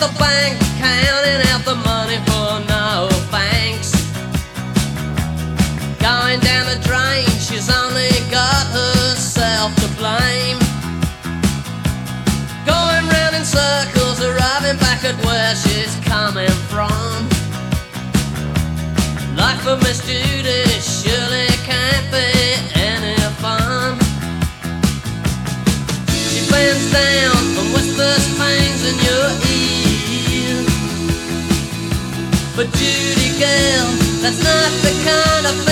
counting out the money for no thanks. Going down the drain, she's only got herself to blame. Going round in circles, arriving back at where she's coming from. Life of Miss Judy surely can't be any fun. She bends down and whispers things in your ear. But Judy girl, that's not the kind of